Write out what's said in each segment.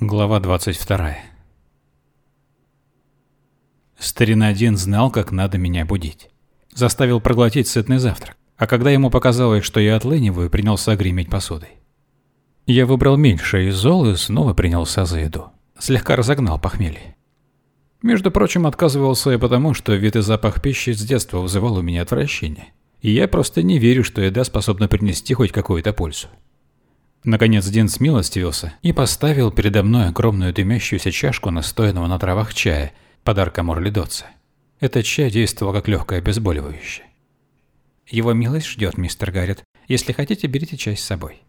Глава 22. Старина один знал, как надо меня будить. Заставил проглотить сытный завтрак. А когда ему показалось, что я отлыниваю, принялся греметь посудой. Я выбрал меньше из зол и снова принялся за еду. Слегка разогнал похмелье. Между прочим, отказывался я потому, что вид и запах пищи с детства вызывал у меня отвращение. И я просто не верю, что еда способна принести хоть какую-то пользу. Наконец Дин смилостивился и поставил передо мной огромную дымящуюся чашку настоянного на травах чая, подарка Морлидоца. Этот чай действовал как легкое обезболивающее. «Его милость ждет, мистер Гаррет. Если хотите, берите чай с собой».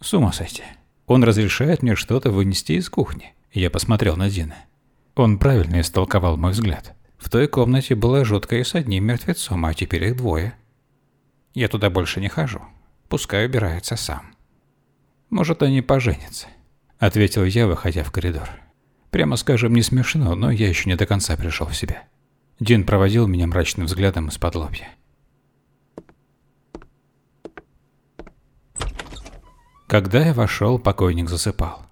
«С ума сойти. Он разрешает мне что-то вынести из кухни». Я посмотрел на Дина. Он правильно истолковал мой взгляд. В той комнате было жутко и с одним мертвецом, а теперь их двое. Я туда больше не хожу. Пускай убирается сам. Может, они поженятся», — ответил я, выходя в коридор. Прямо скажем, не смешно, но я еще не до конца пришел в себя. Дин проводил меня мрачным взглядом из-под лобья. Когда я вошел, покойник засыпал.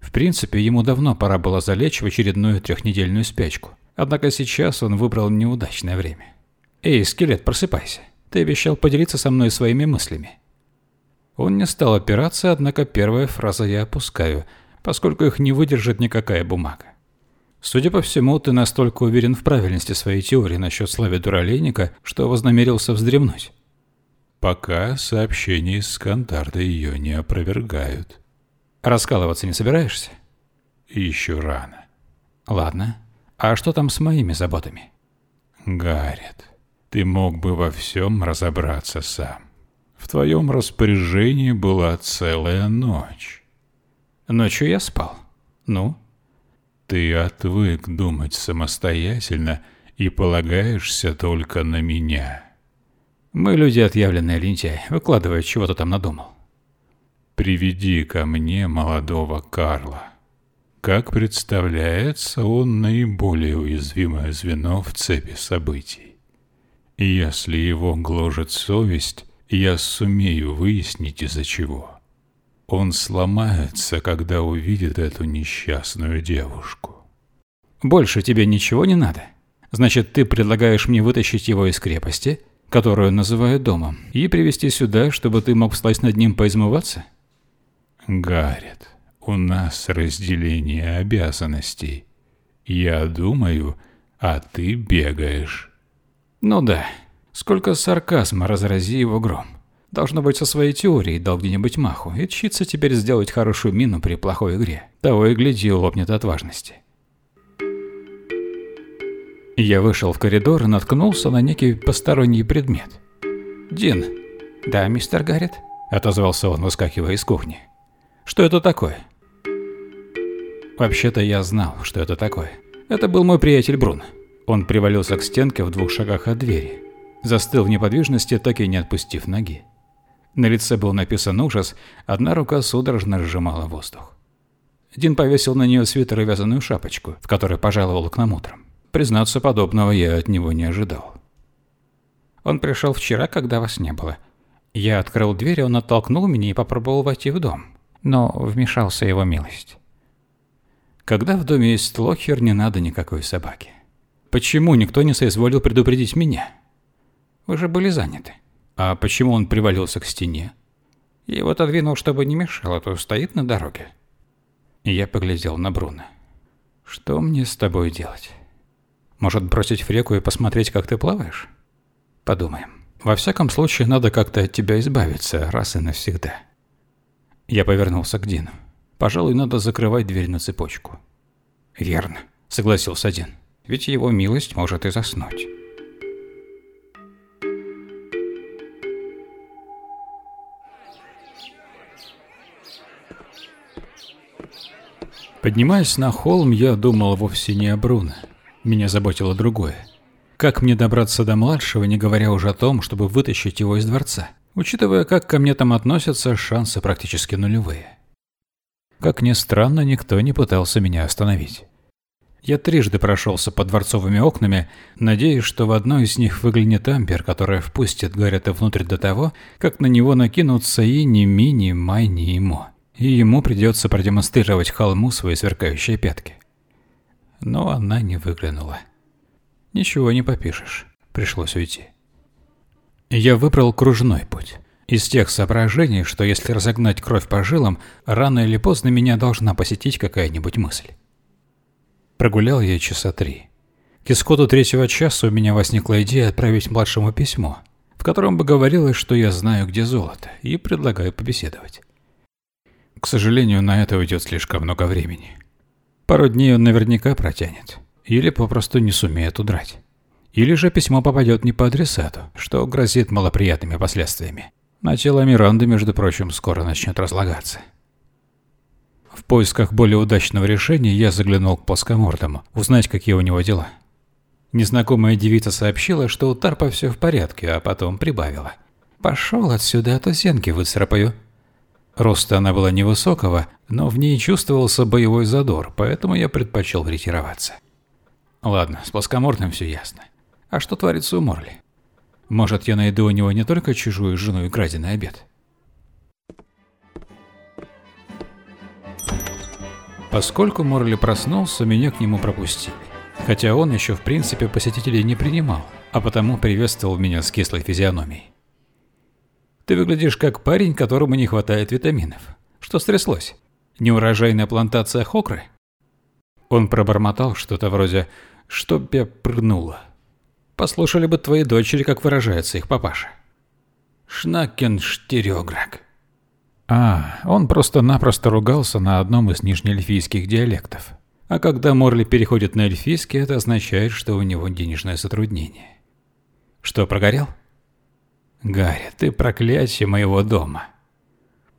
В принципе, ему давно пора было залечь в очередную трехнедельную спячку. Однако сейчас он выбрал неудачное время. «Эй, скелет, просыпайся. Ты обещал поделиться со мной своими мыслями». Он не стал опираться, однако первая фраза я опускаю, поскольку их не выдержит никакая бумага. Судя по всему, ты настолько уверен в правильности своей теории насчет славы дуралейника, что вознамерился вздремнуть. Пока сообщения из Скантарда ее не опровергают. Раскалываться не собираешься? Еще рано. Ладно. А что там с моими заботами? Гаррет, ты мог бы во всем разобраться сам. В твоем распоряжении была целая ночь. Ночью я спал. Ну? Ты отвык думать самостоятельно и полагаешься только на меня. Мы люди отъявленные лентяи, выкладывая, чего ты там надумал. Приведи ко мне молодого Карла. Как представляется, он наиболее уязвимое звено в цепи событий. И если его гложет совесть, я сумею выяснить из-за чего. Он сломается, когда увидит эту несчастную девушку. Больше тебе ничего не надо? Значит, ты предлагаешь мне вытащить его из крепости, которую называют домом, и привести сюда, чтобы ты мог встать над ним поизмываться? Гаррет, у нас разделение обязанностей. Я думаю, а ты бегаешь. Ну да. Сколько сарказма, разрази его гром. Должно быть, со своей теорией дал где-нибудь маху и чится теперь сделать хорошую мину при плохой игре. Того и гляди, лопнет от важности. Я вышел в коридор и наткнулся на некий посторонний предмет. «Дин». «Да, мистер Гаррет?» – отозвался он, выскакивая из кухни. «Что это такое?» Вообще-то я знал, что это такое. Это был мой приятель Брун. Он привалился к стенке в двух шагах от двери. Застыл в неподвижности, так и не отпустив ноги. На лице был написан ужас, одна рука судорожно сжимала воздух. Дин повесил на нее свитер и вязаную шапочку, в которой пожаловал к нам утром. Признаться, подобного я от него не ожидал. Он пришел вчера, когда вас не было. Я открыл дверь, он оттолкнул меня и попробовал войти в дом. Но вмешался его милость. Когда в доме есть лохер, не надо никакой собаки. Почему никто не соизволил предупредить меня? Вы же были заняты. А почему он привалился к стене? Я его отодвинул, чтобы не мешал, а то стоит на дороге. Я поглядел на Бруно. Что мне с тобой делать? Может, бросить в реку и посмотреть, как ты плаваешь? Подумаем. Во всяком случае, надо как-то от тебя избавиться раз и навсегда. Я повернулся к Дину. Пожалуй, надо закрывать дверь на цепочку. Верно, согласился Дин. Ведь его милость может и заснуть. Поднимаясь на холм, я думал вовсе не о Бруно. Меня заботило другое. Как мне добраться до младшего, не говоря уже о том, чтобы вытащить его из дворца? Учитывая, как ко мне там относятся, шансы практически нулевые. Как ни странно, никто не пытался меня остановить. Я трижды прошелся под дворцовыми окнами, надеясь, что в одной из них выглянет Ампер, которая впустит Гаррета внутрь до того, как на него накинутся и ни Ми, ни Май, ни Имо. И ему придется продемонстрировать холму свои сверкающие пятки. Но она не выглянула. Ничего не попишешь, пришлось уйти. Я выбрал кружной путь. Из тех соображений, что если разогнать кровь по жилам, рано или поздно меня должна посетить какая-нибудь мысль. Прогулял я часа три. К исходу третьего часа у меня возникла идея отправить младшему письмо, в котором бы говорилось, что я знаю, где золото, и предлагаю побеседовать. К сожалению, на это уйдет слишком много времени. Пару дней он наверняка протянет, или попросту не сумеет удрать. Или же письмо попадет не по адресату, что грозит малоприятными последствиями. На тело Миранды, между прочим, скоро начнет разлагаться. В поисках более удачного решения я заглянул к плоскомордому, узнать, какие у него дела. Незнакомая девица сообщила, что у Тарпа все в порядке, а потом прибавила. «Пошел отсюда, а то зенки выцарапаю». Роста она была невысокого, но в ней чувствовался боевой задор, поэтому я предпочел ретироваться. Ладно, с плоскомордым все ясно. А что творится у Морли? Может, я найду у него не только чужую жену и краденый обед? Поскольку Морли проснулся, меня к нему пропустили. Хотя он еще в принципе посетителей не принимал, а потому приветствовал меня с кислой физиономией. «Ты выглядишь как парень, которому не хватает витаминов. Что стряслось? Неурожайная плантация хокры?» Он пробормотал что-то вроде «чтоб я прыгнула». Послушали бы твои дочери, как выражается их папаша. Шнакенштерёграк. А, он просто-напросто ругался на одном из нижнеэльфийских диалектов. А когда Морли переходит на эльфийский, это означает, что у него денежное затруднение. Что, прогорел? Гарри, ты проклятие моего дома.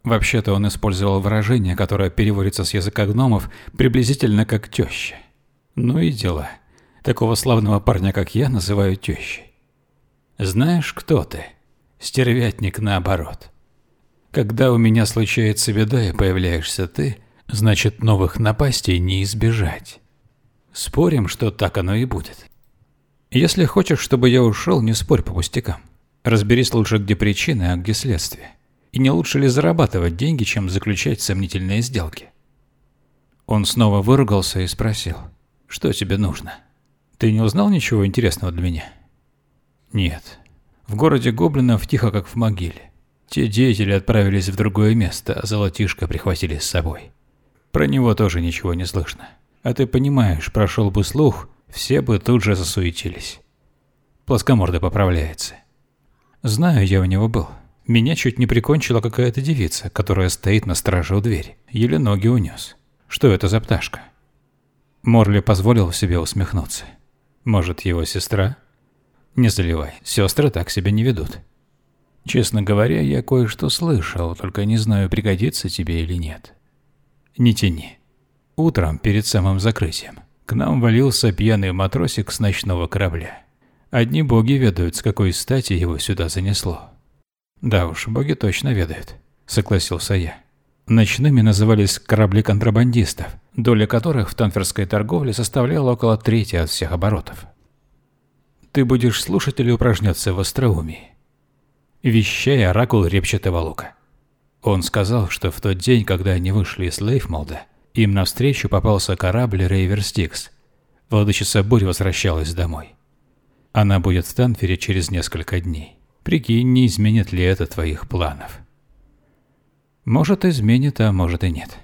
Вообще-то он использовал выражение, которое переводится с языка гномов приблизительно как теща. Ну и дела. Такого славного парня, как я, называю тещей. Знаешь, кто ты? Стервятник наоборот. Когда у меня случается беда и появляешься ты, значит новых напастей не избежать. Спорим, что так оно и будет. Если хочешь, чтобы я ушел, не спорь по пустякам. Разберись лучше, где причины, а где следствие. И не лучше ли зарабатывать деньги, чем заключать сомнительные сделки? Он снова выругался и спросил, что тебе нужно? Ты не узнал ничего интересного для меня? Нет. В городе гоблинов тихо, как в могиле. Те деятели отправились в другое место, а золотишко прихватили с собой. Про него тоже ничего не слышно. А ты понимаешь, прошел бы слух, все бы тут же засуетились. Плоскомордый поправляется. Знаю, я у него был. Меня чуть не прикончила какая-то девица, которая стоит на страже у двери. Еле ноги унес. Что это за пташка? Морли позволил себе усмехнуться. Может, его сестра? Не заливай, сестры так себя не ведут. Честно говоря, я кое-что слышал, только не знаю, пригодится тебе или нет. Не тяни. Утром, перед самым закрытием, к нам валился пьяный матросик с ночного корабля. Одни боги ведают, с какой стати его сюда занесло. Да уж, боги точно ведают, согласился я. Ночными назывались корабли контрабандистов, доля которых в танферской торговле составляла около трети от всех оборотов. Ты будешь слушать или упражняться в остроумии? Вещай оракул репчатого лука. Он сказал, что в тот день, когда они вышли из Лейфмолда, им навстречу попался корабль Рейвер Стикс. Владычица Бурь возвращалась домой. Она будет в Танфере через несколько дней. Прикинь, не изменит ли это твоих планов. Может, изменит, а может и нет.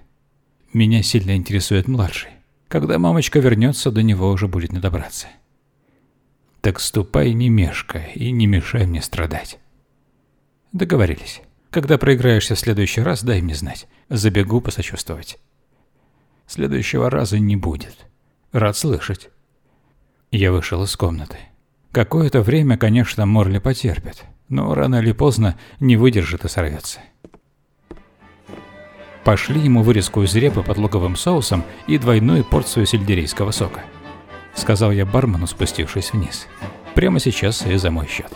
Меня сильно интересует младший. Когда мамочка вернется, до него уже будет не добраться. Так ступай не мешкай и не мешай мне страдать. Договорились. Когда проиграешься в следующий раз, дай мне знать. Забегу посочувствовать. Следующего раза не будет. Рад слышать. Я вышел из комнаты. Какое-то время, конечно, Морли потерпит, но рано или поздно не выдержит и сорвется. Пошли ему вырезку из репы под луковым соусом и двойную порцию сельдерейского сока. Сказал я бармену, спустившись вниз. Прямо сейчас и за мой счет.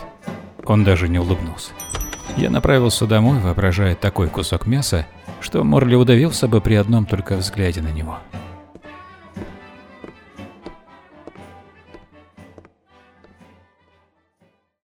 Он даже не улыбнулся. Я направился домой, воображая такой кусок мяса, что Морли удавился бы при одном только взгляде на него.